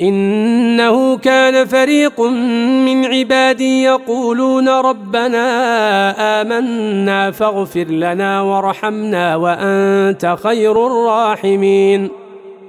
إنه كان فريق من عبادي يقولون ربنا آمنا فاغفر لنا وارحمنا وأنت خير الراحمين.